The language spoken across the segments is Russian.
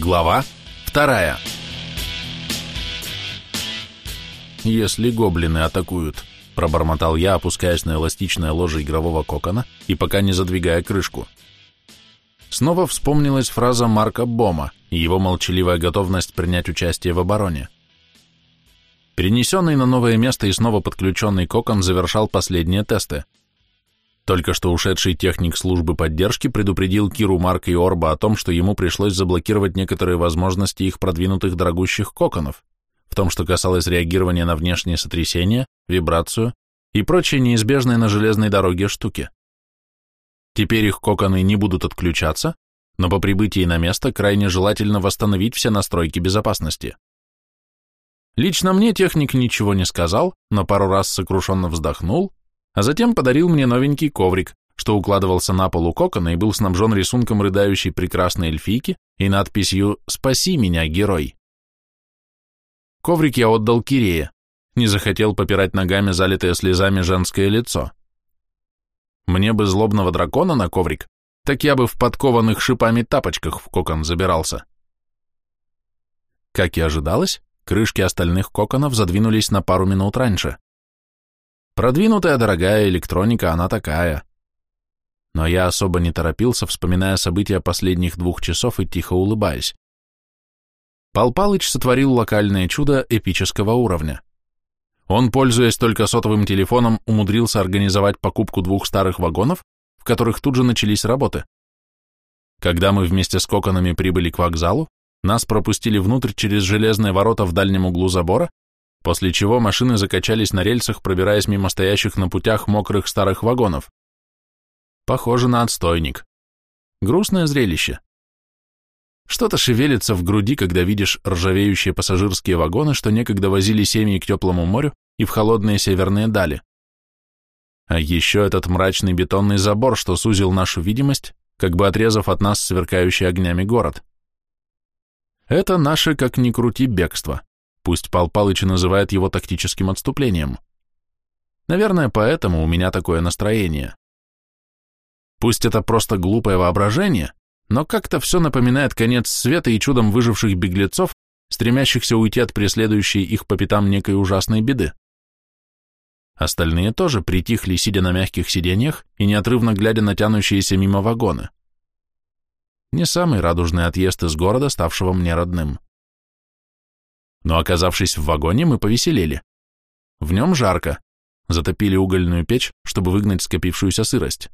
Глава вторая. «Если гоблины атакуют», — пробормотал я, опускаясь на эластичное ложе игрового кокона и пока не задвигая крышку. Снова вспомнилась фраза Марка Бома и его молчаливая готовность принять участие в обороне. Перенесенный на новое место и снова подключенный кокон завершал последние тесты — только что ушедший техник службы поддержки предупредил Киру, Марка и Орба о том, что ему пришлось заблокировать некоторые возможности их продвинутых дорогущих коконов, в том, что касалось реагирования на внешние сотрясения, вибрацию и прочие неизбежные на железной дороге штуки. Теперь их коконы не будут отключаться, но по прибытии на место крайне желательно восстановить все настройки безопасности. Лично мне техник ничего не сказал, но пару раз сокрушенно вздохнул а затем подарил мне новенький коврик, что укладывался на полу кокона и был снабжен рисунком рыдающей прекрасной эльфийки и надписью «Спаси меня, герой». Коврик я отдал Кирее, не захотел попирать ногами залитое слезами женское лицо. Мне бы злобного дракона на коврик, так я бы в подкованных шипами тапочках в кокон забирался. Как и ожидалось, крышки остальных коконов задвинулись на пару минут раньше. Продвинутая дорогая электроника, она такая. Но я особо не торопился, вспоминая события последних двух часов и тихо улыбаясь. Пал Палыч сотворил локальное чудо эпического уровня. Он, пользуясь только сотовым телефоном, умудрился организовать покупку двух старых вагонов, в которых тут же начались работы. Когда мы вместе с коконами прибыли к вокзалу, нас пропустили внутрь через железные ворота в дальнем углу забора после чего машины закачались на рельсах, пробираясь мимо стоящих на путях мокрых старых вагонов. Похоже на отстойник. Грустное зрелище. Что-то шевелится в груди, когда видишь ржавеющие пассажирские вагоны, что некогда возили семьи к теплому морю и в холодные северные дали. А еще этот мрачный бетонный забор, что сузил нашу видимость, как бы отрезав от нас сверкающий огнями город. Это наше, как ни крути, бегство. Пусть Пал Палыч называет его тактическим отступлением. Наверное, поэтому у меня такое настроение. Пусть это просто глупое воображение, но как-то все напоминает конец света и чудом выживших беглецов, стремящихся уйти от преследующей их по пятам некой ужасной беды. Остальные тоже притихли, сидя на мягких сиденьях и неотрывно глядя на тянущиеся мимо вагоны. Не самый радужный отъезд из города, ставшего мне родным. Но оказавшись в вагоне, мы повеселели. В нем жарко. Затопили угольную печь, чтобы выгнать скопившуюся сырость.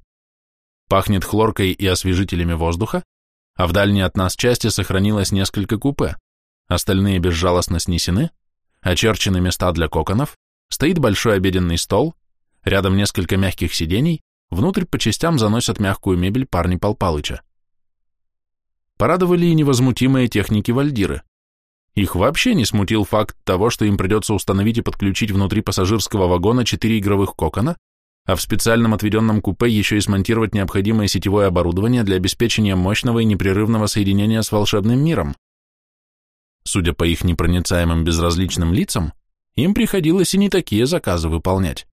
Пахнет хлоркой и освежителями воздуха, а в дальней от нас части сохранилось несколько купе, остальные безжалостно снесены, очерчены места для коконов, стоит большой обеденный стол, рядом несколько мягких сидений, внутрь по частям заносят мягкую мебель парни Пал Палыча. Порадовали и невозмутимые техники Вальдиры. Их вообще не смутил факт того, что им придется установить и подключить внутри пассажирского вагона четыре игровых кокона, а в специальном отведенном купе еще и смонтировать необходимое сетевое оборудование для обеспечения мощного и непрерывного соединения с волшебным миром. Судя по их непроницаемым безразличным лицам, им приходилось и не такие заказы выполнять.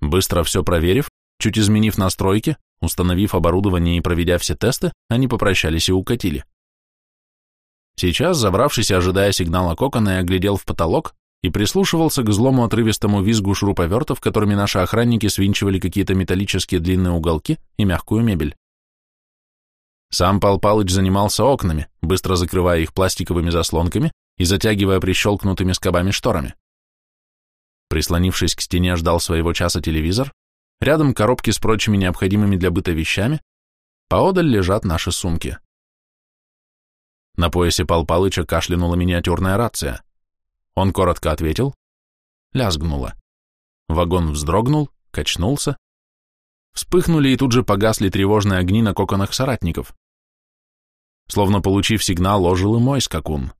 Быстро все проверив, чуть изменив настройки, установив оборудование и проведя все тесты, они попрощались и укатили. Сейчас, забравшись и ожидая сигнала кокона, я глядел в потолок и прислушивался к злому отрывистому визгу шуруповертов, которыми наши охранники свинчивали какие-то металлические длинные уголки и мягкую мебель. Сам Пал Палыч занимался окнами, быстро закрывая их пластиковыми заслонками и затягивая прищелкнутыми скобами шторами. Прислонившись к стене, ждал своего часа телевизор, рядом коробки с прочими необходимыми для быта вещами, поодаль лежат наши сумки. На поясе Пал Палыча кашлянула миниатюрная рация. Он коротко ответил. Лязгнуло. Вагон вздрогнул, качнулся. Вспыхнули и тут же погасли тревожные огни на коконах соратников. Словно получив сигнал, ожил и мой скакун.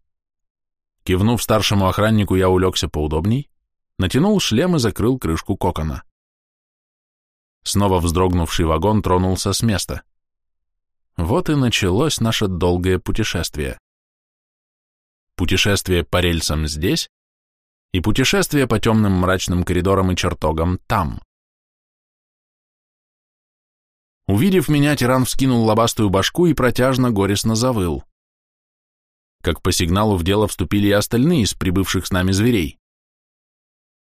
Кивнув старшему охраннику, я улегся поудобней, натянул шлем и закрыл крышку кокона. Снова вздрогнувший вагон тронулся с места. Вот и началось наше долгое путешествие. Путешествие по рельсам здесь и путешествие по темным мрачным коридорам и чертогам там. Увидев меня, тиран вскинул лобастую башку и протяжно горестно завыл. как по сигналу в дело вступили и остальные из прибывших с нами зверей.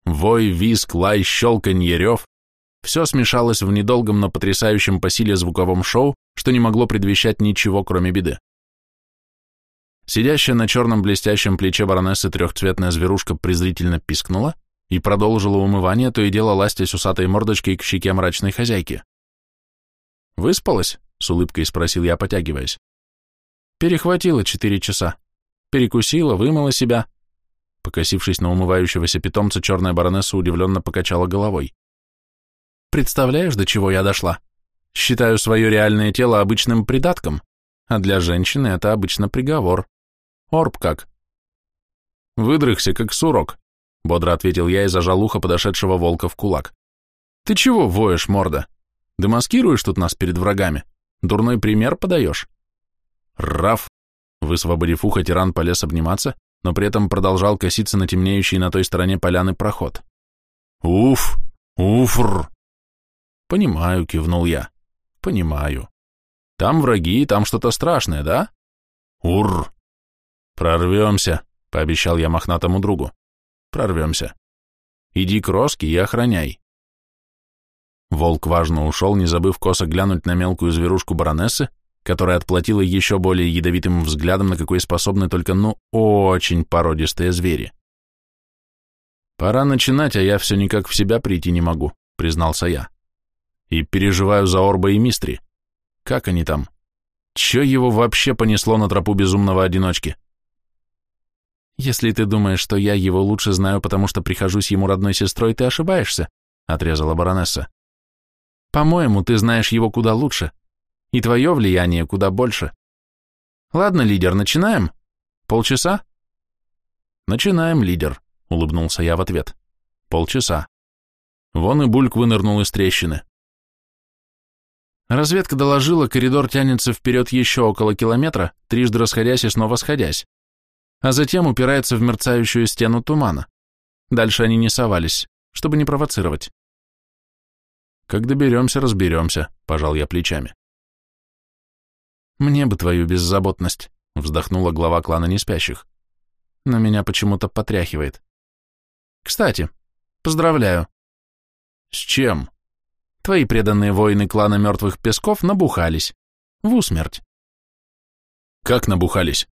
Вой, визг, лай, щелканье, рев — все смешалось в недолгом, но потрясающем по силе звуковом шоу, что не могло предвещать ничего, кроме беды. Сидящая на черном блестящем плече баронессы трехцветная зверушка презрительно пискнула и продолжила умывание, то и дело ластясь усатой мордочкой к щеке мрачной хозяйки. «Выспалась?» — с улыбкой спросил я, потягиваясь. «Перехватила четыре часа. Перекусила, вымыла себя». Покосившись на умывающегося питомца, черная баронесса удивленно покачала головой. «Представляешь, до чего я дошла? Считаю свое реальное тело обычным придатком, а для женщины это обычно приговор. Орб как?» «Выдрыхся, как сурок», — бодро ответил я и зажал ухо подошедшего волка в кулак. «Ты чего воешь, морда? Демаскируешь тут нас перед врагами? Дурной пример подаешь?» «Раф!» Высвободив ухо, тиран полез обниматься, но при этом продолжал коситься на темнеющий на той стороне поляны проход. «Уф! Уфр!» «Понимаю», — кивнул я. «Понимаю. Там враги, там что-то страшное, да?» «Ур!» «Прорвемся», — пообещал я мохнатому другу. «Прорвемся. Иди к Роске и охраняй». Волк важно ушел, не забыв косо глянуть на мелкую зверушку баронессы, которая отплатила еще более ядовитым взглядом, на какой способны только, ну, очень породистые звери. «Пора начинать, а я все никак в себя прийти не могу», — признался я. «И переживаю за Орба и Мистри. Как они там? Че его вообще понесло на тропу безумного одиночки?» «Если ты думаешь, что я его лучше знаю, потому что прихожусь ему родной сестрой, ты ошибаешься», — отрезала баронесса. «По-моему, ты знаешь его куда лучше, и твое влияние куда больше. Ладно, лидер, начинаем? Полчаса?» «Начинаем, лидер», — улыбнулся я в ответ. «Полчаса». Вон и Бульк вынырнул из трещины. Разведка доложила, коридор тянется вперед еще около километра, трижды расходясь и снова сходясь а затем упирается в мерцающую стену тумана. Дальше они не совались, чтобы не провоцировать. «Как доберемся, разберемся», — пожал я плечами. «Мне бы твою беззаботность», — вздохнула глава клана неспящих. «Но меня почему-то потряхивает. Кстати, поздравляю». «С чем?» «Твои преданные воины клана мертвых песков набухались. В усмерть». «Как набухались?»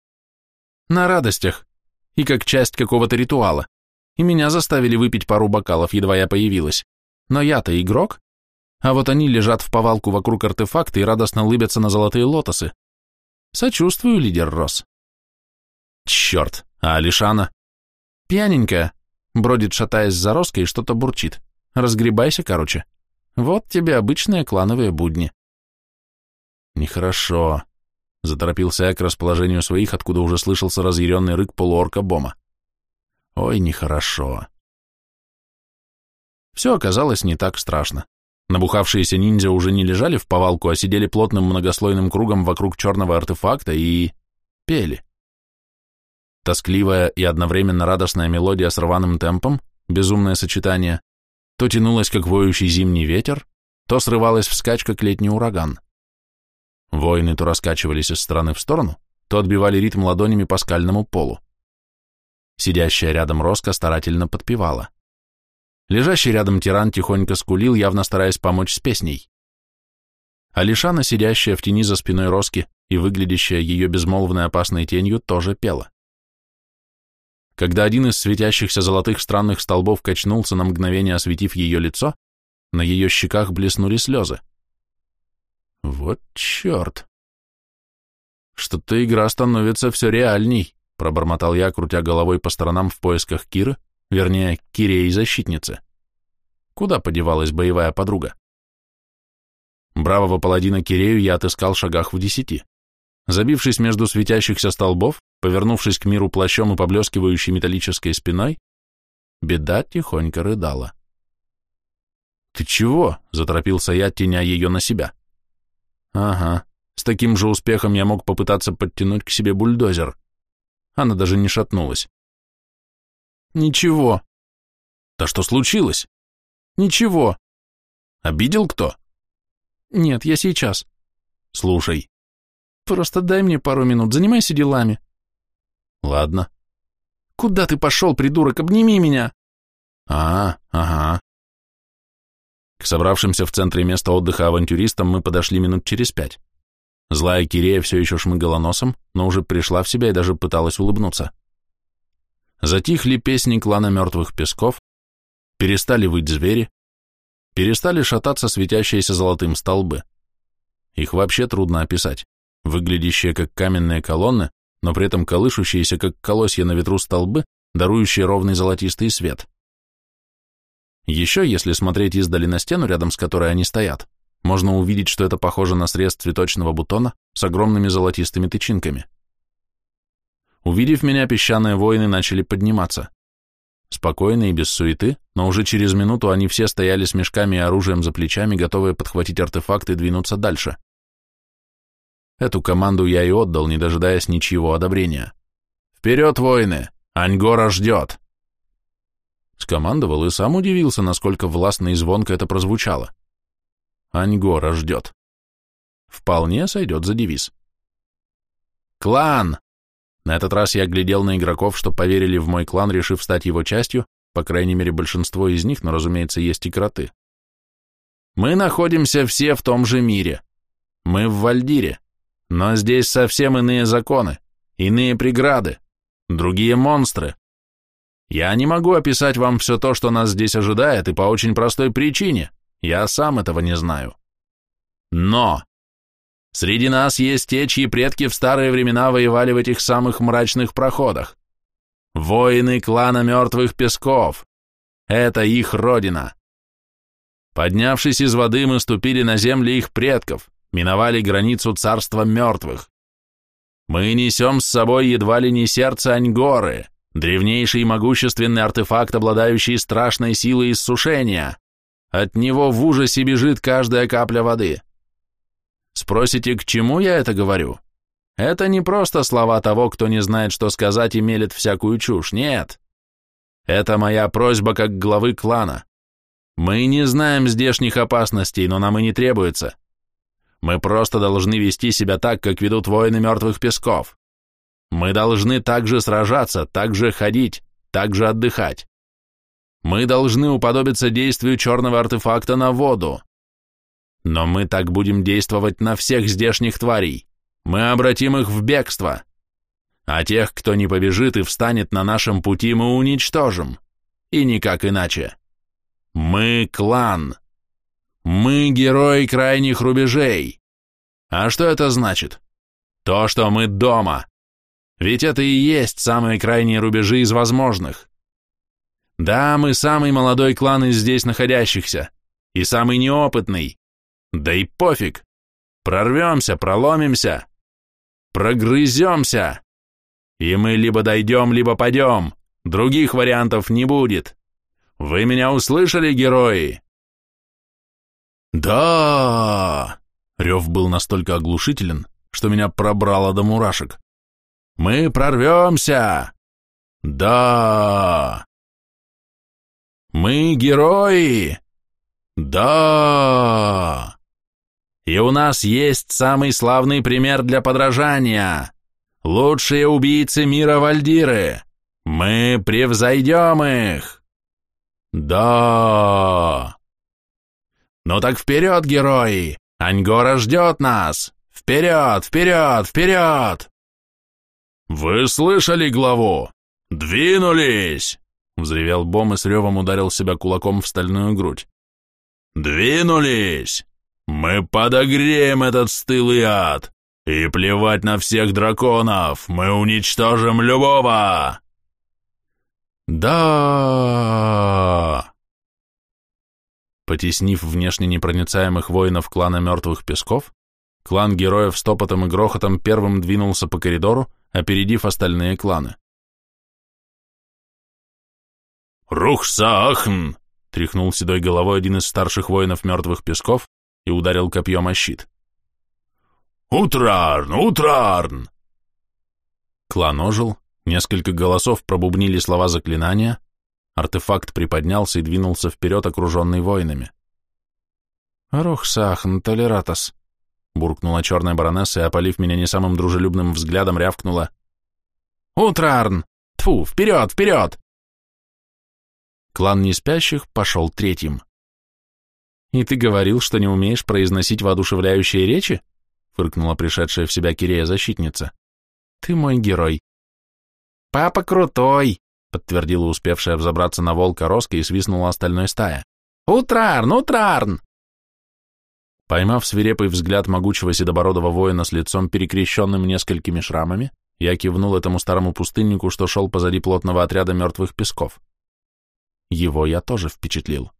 На радостях. И как часть какого-то ритуала. И меня заставили выпить пару бокалов, едва я появилась. Но я-то игрок. А вот они лежат в повалку вокруг артефакта и радостно лыбятся на золотые лотосы. Сочувствую, лидер Рос. Черт, а Алишана? Пьяненькая. Бродит, шатаясь за Роской, и что-то бурчит. Разгребайся, короче. Вот тебе обычные клановые будни. Нехорошо. Заторопился я к расположению своих, откуда уже слышался разъяренный рык полуорка Бома. Ой, нехорошо. Все оказалось не так страшно. Набухавшиеся ниндзя уже не лежали в повалку, а сидели плотным многослойным кругом вокруг черного артефакта и... пели. Тоскливая и одновременно радостная мелодия с рваным темпом, безумное сочетание, то тянулась, как воющий зимний ветер, то срывалась вскачь, как летний ураган. Воины то раскачивались из стороны в сторону, то отбивали ритм ладонями по скальному полу. Сидящая рядом Роска старательно подпевала. Лежащий рядом тиран тихонько скулил, явно стараясь помочь с песней. Алишана, сидящая в тени за спиной Роски и выглядящая ее безмолвной опасной тенью, тоже пела. Когда один из светящихся золотых странных столбов качнулся на мгновение, осветив ее лицо, на ее щеках блеснули слезы. Вот черт. Что-то игра становится все реальней, пробормотал я, крутя головой по сторонам в поисках Киры, вернее, Кире и защитницы. Куда подевалась боевая подруга? Бравого паладина Кирею я отыскал шагах в десяти. Забившись между светящихся столбов, повернувшись к миру плащом и поблескивающей металлической спиной, беда тихонько рыдала. «Ты чего?» — заторопился я, теня ее на себя. Ага, с таким же успехом я мог попытаться подтянуть к себе бульдозер. Она даже не шатнулась. Ничего. Да что случилось? Ничего. Обидел кто? Нет, я сейчас. Слушай. Просто дай мне пару минут, занимайся делами. Ладно. Куда ты пошел, придурок? Обними меня. А, ага. К собравшимся в центре места отдыха авантюристам мы подошли минут через пять. Злая Кирея все еще шмыгала носом, но уже пришла в себя и даже пыталась улыбнуться. Затихли песни клана мертвых песков, перестали выть звери, перестали шататься светящиеся золотым столбы. Их вообще трудно описать, выглядящие как каменные колонны, но при этом колышущиеся, как колосья на ветру столбы, дарующие ровный золотистый свет. Еще, если смотреть издали на стену, рядом с которой они стоят, можно увидеть, что это похоже на срез цветочного бутона с огромными золотистыми тычинками. Увидев меня, песчаные воины начали подниматься. Спокойно и без суеты, но уже через минуту они все стояли с мешками и оружием за плечами, готовые подхватить артефакты и двинуться дальше. Эту команду я и отдал, не дожидаясь ничьего одобрения. «Вперед, воины! Аньгора ждет!» Скомандовал и сам удивился, насколько властно и звонко это прозвучало. «Аньгора ждет». Вполне сойдет за девиз. «Клан! На этот раз я глядел на игроков, что поверили в мой клан, решив стать его частью, по крайней мере, большинство из них, но, разумеется, есть и кроты. Мы находимся все в том же мире. Мы в Вальдире. Но здесь совсем иные законы, иные преграды, другие монстры. Я не могу описать вам все то, что нас здесь ожидает, и по очень простой причине. Я сам этого не знаю. Но Среди нас есть те, чьи предки в старые времена воевали в этих самых мрачных проходах. Воины клана Мертвых Песков. Это их родина. Поднявшись из воды, мы ступили на земли их предков, миновали границу царства мертвых. Мы несем с собой едва ли не сердце Аньгоры, древнейший и могущественный артефакт, обладающий страшной силой иссушения. От него в ужасе бежит каждая капля воды. Спросите, к чему я это говорю? Это не просто слова того, кто не знает, что сказать и мелет всякую чушь, нет. Это моя просьба как главы клана. Мы не знаем здешних опасностей, но нам и не требуется. Мы просто должны вести себя так, как ведут воины мертвых песков. Мы должны также сражаться, также ходить, также отдыхать. Мы должны уподобиться действию черного артефакта на воду. Но мы так будем действовать на всех здешних тварей. Мы обратим их в бегство. А тех, кто не побежит и встанет на нашем пути, мы уничтожим. И никак иначе. Мы клан. Мы герои крайних рубежей. А что это значит? То, что мы дома. Ведь это и есть самые крайние рубежи из возможных. Да, мы самый молодой клан из здесь находящихся. И самый неопытный. Да и пофиг. Прорвемся, проломимся. Прогрыземся. И мы либо дойдем, либо падем. Других вариантов не будет. Вы меня услышали, герои? Да! Рев был настолько оглушителен, что меня пробрало до мурашек. Мы прорвемся! Да! Мы герои! Да! И у нас есть самый славный пример для подражания. Лучшие убийцы мира Вальдиры. Мы превзойдем их. Да. Ну так вперед, герои! Аньгора ждет нас! Вперед, вперед, вперед! Вы слышали главу? Двинулись! Взревел Бом и с ревом ударил себя кулаком в стальную грудь. «Двинулись! Мы подогреем этот стылый ад! И плевать на всех драконов! Мы уничтожим любого!» «Да!» Потеснив внешне непроницаемых воинов клана Мертвых Песков, клан героев с топотом и грохотом первым двинулся по коридору, опередив остальные кланы. «Рухсахн!» Тряхнул седой головой один из старших воинов мертвых песков и ударил копьем о щит. «Утрарн! Утрарн!» Клан ожил, несколько голосов пробубнили слова заклинания, артефакт приподнялся и двинулся вперед, окруженный воинами. «Рохсахн, толератос!» буркнула черная баронесса и, опалив меня не самым дружелюбным взглядом, рявкнула. Утрарн! Тфу, вперед, вперед!» Клан неспящих пошел третьим. «И ты говорил, что не умеешь произносить воодушевляющие речи?» фыркнула пришедшая в себя Кирея-защитница. «Ты мой герой». «Папа крутой!» Подтвердила успевшая взобраться на волка Роска и свистнула остальной стая. «Утрарн! Утрарн!» Поймав свирепый взгляд могучего седобородого воина с лицом, перекрещенным несколькими шрамами, я кивнул этому старому пустыннику, что шел позади плотного отряда мертвых песков. Его я тоже впечатлил.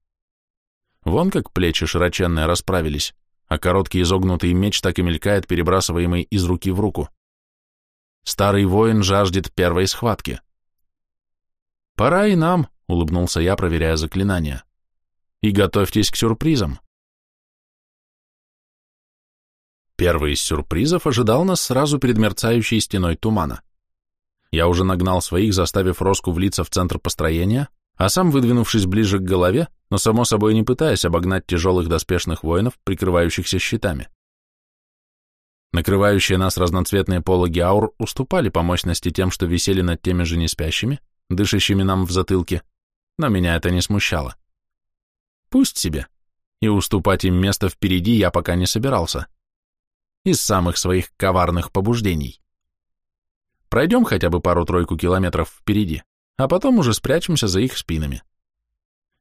Вон как плечи широченные расправились, а короткий изогнутый меч так и мелькает, перебрасываемый из руки в руку. Старый воин жаждет первой схватки. «Пора и нам», — улыбнулся я, проверяя заклинания. «И готовьтесь к сюрпризам». Первый из сюрпризов ожидал нас сразу перед мерцающей стеной тумана. Я уже нагнал своих, заставив Роску влиться в центр построения, а сам, выдвинувшись ближе к голове, но само собой не пытаясь обогнать тяжелых доспешных воинов, прикрывающихся щитами. Накрывающие нас разноцветные пологи аур уступали по мощности тем, что висели над теми же неспящими, дышащими нам в затылке, но меня это не смущало. Пусть себе. И уступать им место впереди я пока не собирался из самых своих коварных побуждений. Пройдем хотя бы пару-тройку километров впереди, а потом уже спрячемся за их спинами.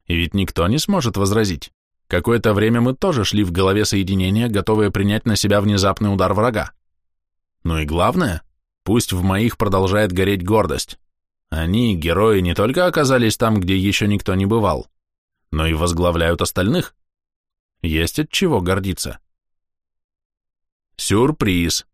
И ведь никто не сможет возразить. Какое-то время мы тоже шли в голове соединения, готовые принять на себя внезапный удар врага. Ну и главное, пусть в моих продолжает гореть гордость. Они, герои, не только оказались там, где еще никто не бывал, но и возглавляют остальных. Есть от чего гордиться. Сюрприз.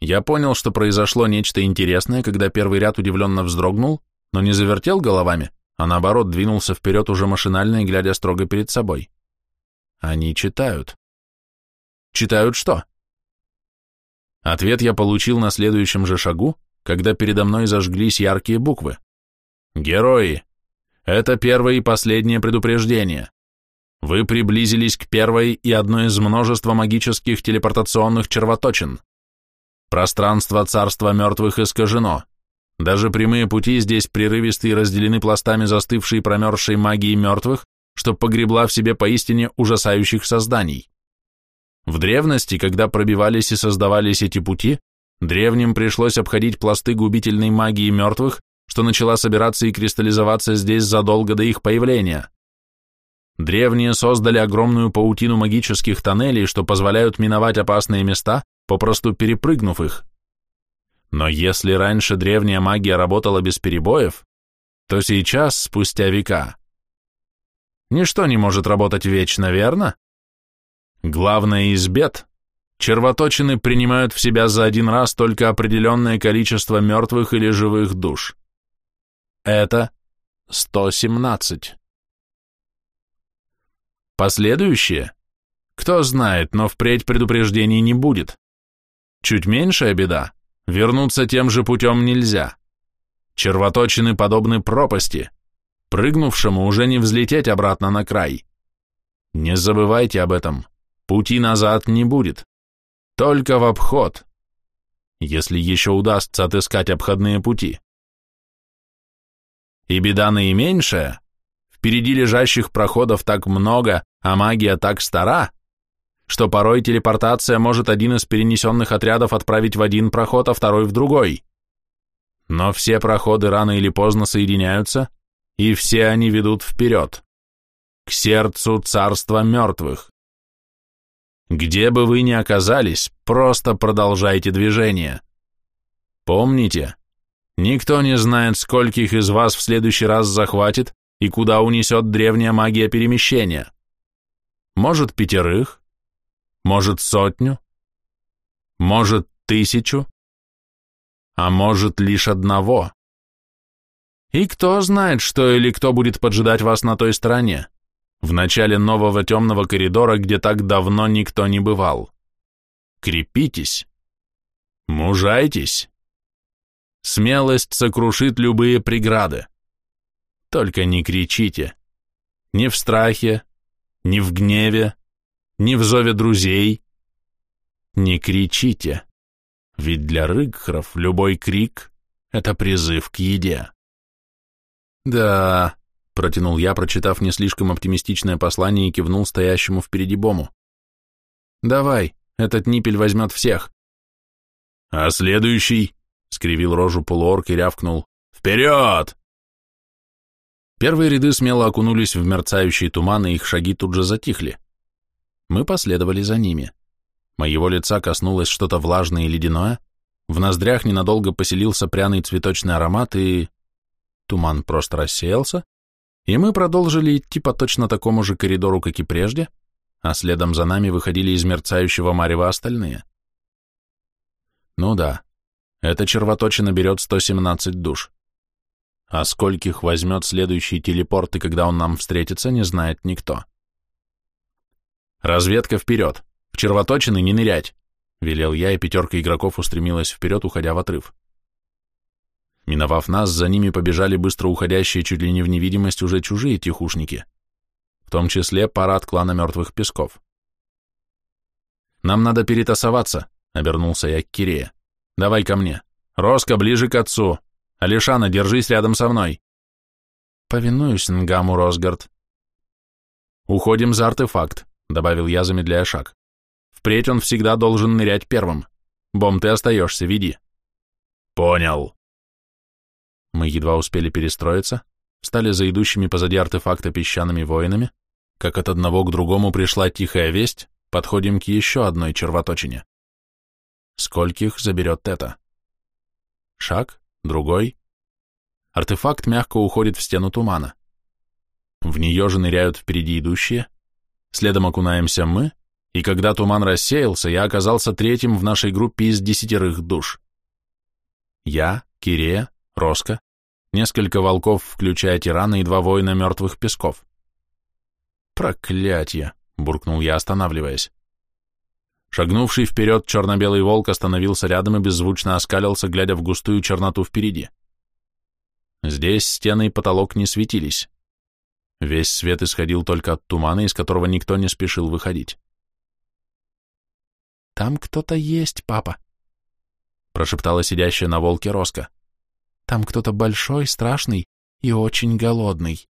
Я понял, что произошло нечто интересное, когда первый ряд удивленно вздрогнул, но не завертел головами, а наоборот двинулся вперед уже машинально и глядя строго перед собой. Они читают. Читают что? Ответ я получил на следующем же шагу, когда передо мной зажглись яркие буквы. Герои! Это первое и последнее предупреждение. Вы приблизились к первой и одной из множества магических телепортационных червоточин. Пространство царства мертвых искажено. Даже прямые пути здесь прерывистые разделены пластами застывшей промерзшей магии мертвых, что погребла в себе поистине ужасающих созданий. В древности, когда пробивались и создавались эти пути, древним пришлось обходить пласты губительной магии мертвых, что начала собираться и кристаллизоваться здесь задолго до их появления. Древние создали огромную паутину магических тоннелей, что позволяют миновать опасные места, попросту перепрыгнув их. Но если раньше древняя магия работала без перебоев, то сейчас, спустя века, ничто не может работать вечно, верно? Главное из бед – червоточины принимают в себя за один раз только определенное количество мертвых или живых душ. Это 117. Последующие? Кто знает, но впредь предупреждений не будет. Чуть меньшая беда. Вернуться тем же путем нельзя. Червоточины подобны пропасти. Прыгнувшему уже не взлететь обратно на край. Не забывайте об этом. Пути назад не будет. Только в обход. Если еще удастся отыскать обходные пути. И беда наименьшая. Впереди лежащих проходов так много, а магия так стара, что порой телепортация может один из перенесенных отрядов отправить в один проход, а второй в другой. Но все проходы рано или поздно соединяются, и все они ведут вперед, к сердцу царства мертвых. Где бы вы ни оказались, просто продолжайте движение. Помните, никто не знает, скольких из вас в следующий раз захватит и куда унесет древняя магия перемещения. Может, пятерых, может, сотню, может, тысячу, а может, лишь одного. И кто знает, что или кто будет поджидать вас на той стороне, в начале нового темного коридора, где так давно никто не бывал. Крепитесь, мужайтесь. Смелость сокрушит любые преграды. Только не кричите. Не в страхе, ни в гневе, ни в зове друзей. Не кричите, ведь для рыгхров любой крик Это призыв к еде. Да, протянул я, прочитав не слишком оптимистичное послание и кивнул стоящему впереди Бому. Давай, этот ниппель возьмет всех. А следующий, скривил рожу полуорк и рявкнул. Вперед! Первые ряды смело окунулись в мерцающий туман, и их шаги тут же затихли. Мы последовали за ними. Моего лица коснулось что-то влажное и ледяное, в ноздрях ненадолго поселился пряный цветочный аромат, и... Туман просто рассеялся, и мы продолжили идти по точно такому же коридору, как и прежде, а следом за нами выходили из мерцающего марева остальные. Ну да, эта червоточина берет 117 душ. А скольких возьмет следующий телепорт, и когда он нам встретится, не знает никто. «Разведка вперед! В червоточины не нырять!» — велел я, и пятерка игроков устремилась вперед, уходя в отрыв. Миновав нас, за ними побежали быстро уходящие чуть ли не в невидимость уже чужие тихушники, в том числе парад клана мертвых песков. «Нам надо перетасоваться», — обернулся я к Кирея. «Давай ко мне. Роско, ближе к отцу. Алишана, держись рядом со мной. Повинуюсь Нгаму Росгард. Уходим за артефакт, добавил я, замедляя шаг. Впредь он всегда должен нырять первым. Бом, ты остаешься, веди. Понял. Мы едва успели перестроиться, стали за идущими позади артефакта песчаными воинами, как от одного к другому пришла тихая весть, подходим к еще одной червоточине. Скольких заберет это? Шаг, другой. Артефакт мягко уходит в стену тумана. В нее же ныряют впереди идущие, следом окунаемся мы, и когда туман рассеялся, я оказался третьим в нашей группе из десятерых душ. Я, Кирея, Роско, несколько волков, включая тирана и два воина мертвых песков. «Проклятье!» — буркнул я, останавливаясь. Шагнувший вперед черно-белый волк остановился рядом и беззвучно оскалился, глядя в густую черноту впереди. Здесь стены и потолок не светились. Весь свет исходил только от тумана, из которого никто не спешил выходить. «Там кто-то есть, папа», — прошептала сидящая на волке Роска. «Там кто-то большой, страшный и очень голодный».